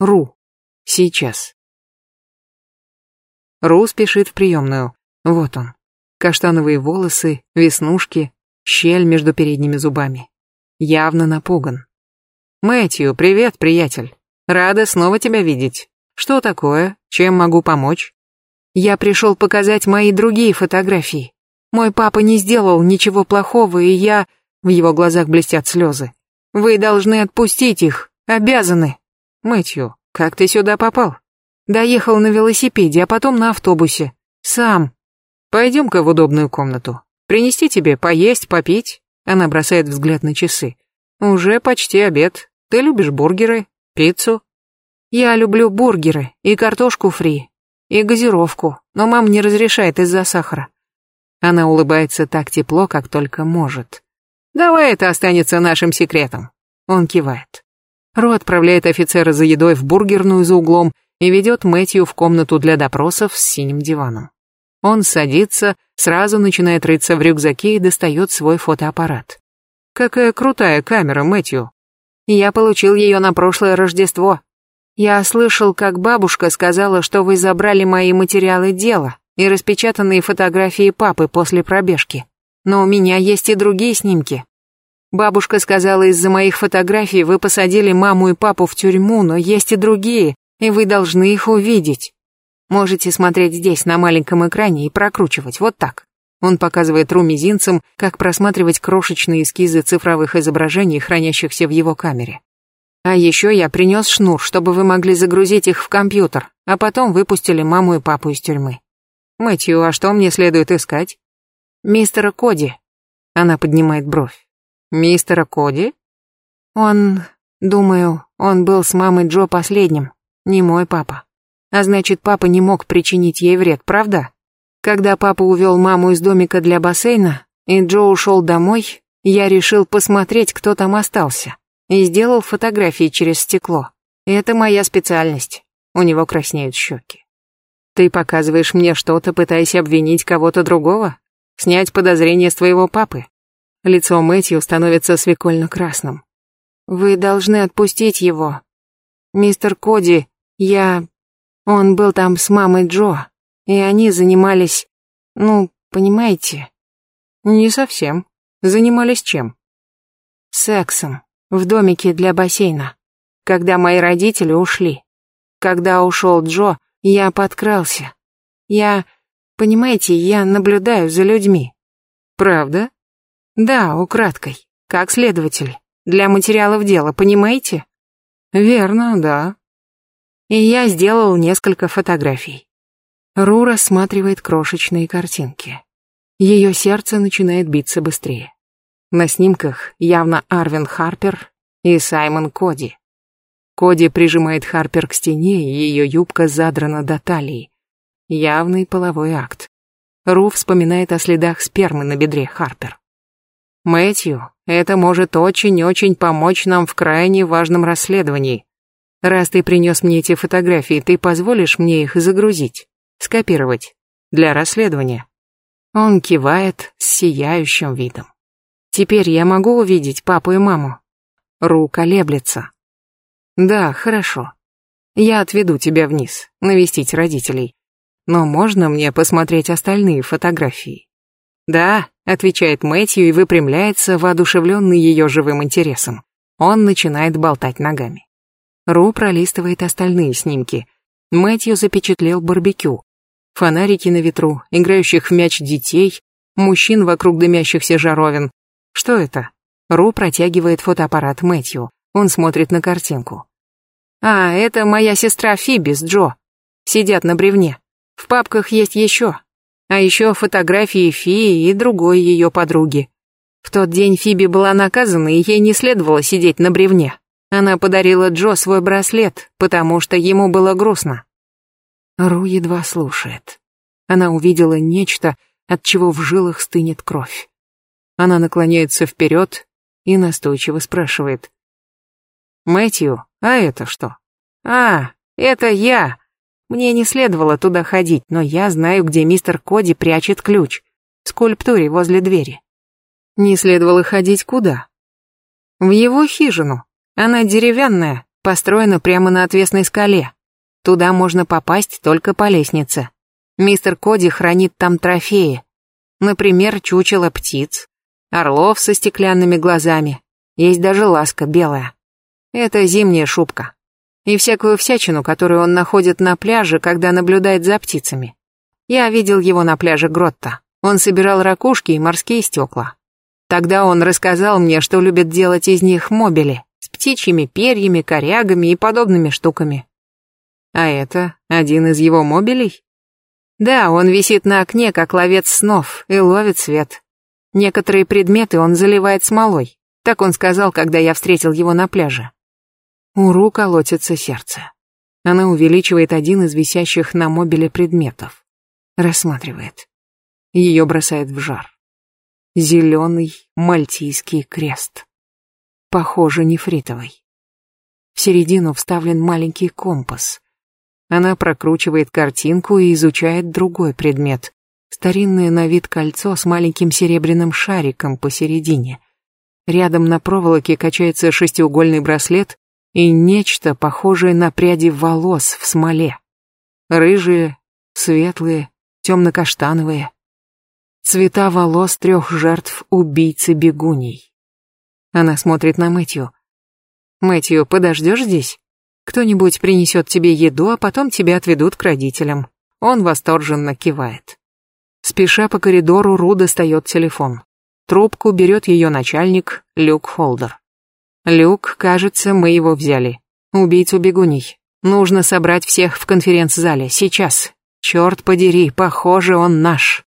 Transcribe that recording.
Ру. Сейчас. Ру спешит в приемную. Вот он. Каштановые волосы, веснушки, щель между передними зубами. Явно напуган. «Мэтью, привет, приятель. Рада снова тебя видеть. Что такое? Чем могу помочь?» «Я пришел показать мои другие фотографии. Мой папа не сделал ничего плохого, и я...» В его глазах блестят слезы. «Вы должны отпустить их. Обязаны». Мэтью, как ты сюда попал? Доехал на велосипеде, а потом на автобусе. Сам. Пойдем-ка в удобную комнату. Принести тебе поесть, попить?» Она бросает взгляд на часы. «Уже почти обед. Ты любишь бургеры, пиццу?» «Я люблю бургеры и картошку фри, и газировку, но мам не разрешает из-за сахара». Она улыбается так тепло, как только может. «Давай это останется нашим секретом». Он кивает. Ро отправляет офицера за едой в бургерную за углом и ведет Мэтью в комнату для допросов с синим диваном. Он садится, сразу начинает рыться в рюкзаке и достает свой фотоаппарат. «Какая крутая камера, Мэтью!» «Я получил ее на прошлое Рождество. Я слышал, как бабушка сказала, что вы забрали мои материалы дела и распечатанные фотографии папы после пробежки. Но у меня есть и другие снимки, Бабушка сказала, из-за моих фотографий вы посадили маму и папу в тюрьму, но есть и другие, и вы должны их увидеть. Можете смотреть здесь, на маленьком экране, и прокручивать, вот так. Он показывает Ру мизинцем, как просматривать крошечные эскизы цифровых изображений, хранящихся в его камере. А еще я принес шнур, чтобы вы могли загрузить их в компьютер, а потом выпустили маму и папу из тюрьмы. Мэтью, а что мне следует искать? Мистера Коди. Она поднимает бровь. Мистера Коди? Он, думаю, он был с мамой Джо последним, не мой папа. А значит, папа не мог причинить ей вред, правда? Когда папа увел маму из домика для бассейна, и Джо ушел домой, я решил посмотреть, кто там остался, и сделал фотографии через стекло. Это моя специальность. У него краснеют щеки. Ты показываешь мне что-то, пытаясь обвинить кого-то другого? Снять подозрения с твоего папы? Лицо Мэтью становится свекольно-красным. «Вы должны отпустить его. Мистер Коди, я... Он был там с мамой Джо, и они занимались... Ну, понимаете?» «Не совсем. Занимались чем?» «Сексом. В домике для бассейна. Когда мои родители ушли. Когда ушел Джо, я подкрался. Я... Понимаете, я наблюдаю за людьми». «Правда?» Да, украдкой. Как следователь. Для материалов дела, понимаете? Верно, да. И я сделал несколько фотографий. Ру рассматривает крошечные картинки. Ее сердце начинает биться быстрее. На снимках явно Арвин Харпер и Саймон Коди. Коди прижимает Харпер к стене, и ее юбка задрана до талии. Явный половой акт. Ру вспоминает о следах спермы на бедре Харпер. Мэтью, это может очень-очень помочь нам в крайне важном расследовании. Раз ты принес мне эти фотографии, ты позволишь мне их загрузить, скопировать, для расследования?» Он кивает с сияющим видом. «Теперь я могу увидеть папу и маму?» Рука леблется. «Да, хорошо. Я отведу тебя вниз, навестить родителей. Но можно мне посмотреть остальные фотографии?» «Да», — отвечает Мэтью и выпрямляется, воодушевленный ее живым интересом. Он начинает болтать ногами. Ру пролистывает остальные снимки. Мэтью запечатлел барбекю. Фонарики на ветру, играющих в мяч детей, мужчин вокруг дымящихся жаровин. Что это? Ру протягивает фотоаппарат Мэтью. Он смотрит на картинку. «А, это моя сестра Фиби с Джо. Сидят на бревне. В папках есть еще а еще фотографии Фии и другой ее подруги. В тот день Фиби была наказана, и ей не следовало сидеть на бревне. Она подарила Джо свой браслет, потому что ему было грустно. Ру едва слушает. Она увидела нечто, от чего в жилах стынет кровь. Она наклоняется вперед и настойчиво спрашивает. «Мэтью, а это что?» «А, это я!» Мне не следовало туда ходить, но я знаю, где мистер Коди прячет ключ. В скульптуре возле двери. Не следовало ходить куда? В его хижину. Она деревянная, построена прямо на отвесной скале. Туда можно попасть только по лестнице. Мистер Коди хранит там трофеи. Например, чучело птиц, орлов со стеклянными глазами. Есть даже ласка белая. Это зимняя шубка и всякую всячину, которую он находит на пляже, когда наблюдает за птицами. Я видел его на пляже Гротта. Он собирал ракушки и морские стекла. Тогда он рассказал мне, что любит делать из них мобили с птичьими перьями, корягами и подобными штуками. А это один из его мобилей? Да, он висит на окне, как ловец снов, и ловит свет. Некоторые предметы он заливает смолой. Так он сказал, когда я встретил его на пляже. У Ру колотится сердце. Она увеличивает один из висящих на мобиле предметов. Рассматривает. Ее бросает в жар. Зеленый мальтийский крест. Похоже, нефритовый. В середину вставлен маленький компас. Она прокручивает картинку и изучает другой предмет. Старинное на вид кольцо с маленьким серебряным шариком посередине. Рядом на проволоке качается шестиугольный браслет и нечто, похожее на пряди волос в смоле. Рыжие, светлые, темно-каштановые. Цвета волос трех жертв убийцы бегуней. Она смотрит на Мэтью. «Мэтью, подождешь здесь? Кто-нибудь принесет тебе еду, а потом тебя отведут к родителям». Он восторженно кивает. Спеша по коридору, Ру достает телефон. Трубку берет ее начальник Люк Холдер. Люк, кажется, мы его взяли. Убийцу бегуней. Нужно собрать всех в конференц-зале, сейчас. Черт подери, похоже, он наш.